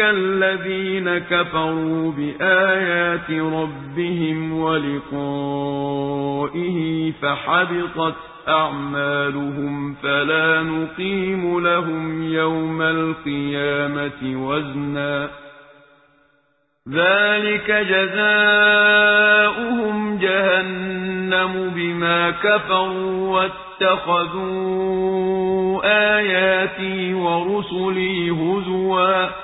الذين كفروا بآيات ربهم ولقائه فحبطت أعمالهم فلا نقيم لهم يوم القيامة وزنا. ذلك جزاؤهم جهنم بما كفروا واتخذوا آياتي ورسلي هزوا.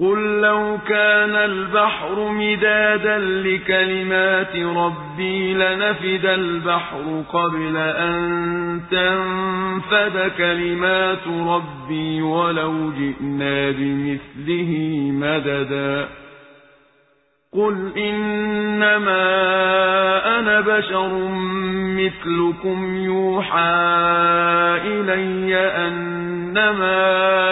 قل لو كان البحر مدادا لكلمات ربي لنفد البحر قبل أن تنفد كلمات ربي ولو جئنا بمثله مددا قل إنما أنا بشر مثلكم يوحى إلي أنما